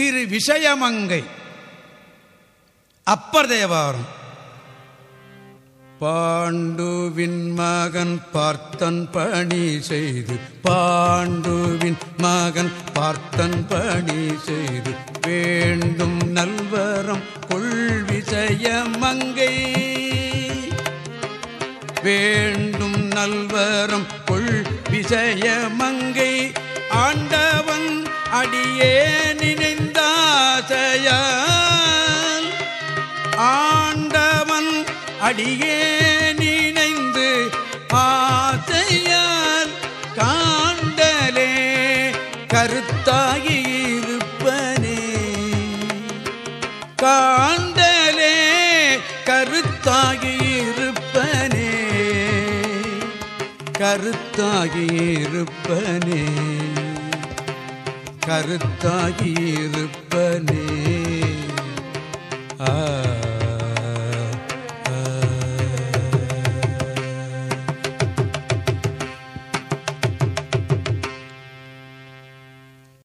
திரு விஷயமங்கை. அப்பர் தேவாரம் பாண்டுவின் மகன் பார்த்தன் பணி செய்து பாண்டுவின் மகன் பார்த்தன் பணி செய்து வேண்டும் நல்வரம் கொள் விஜயமங்கை வேண்டும் நல்வரம் கொள் விஜயமங்கை ஆண்டவன் அடியே அடியே நினைந்து ஆசையால் காண்டலே கருத்தாகியிருப்பனே காண்டலே கருத்தாகியிருப்பனே கருத்தாகியிருப்பனே கருத்தாகியிருப்பனே ஆ.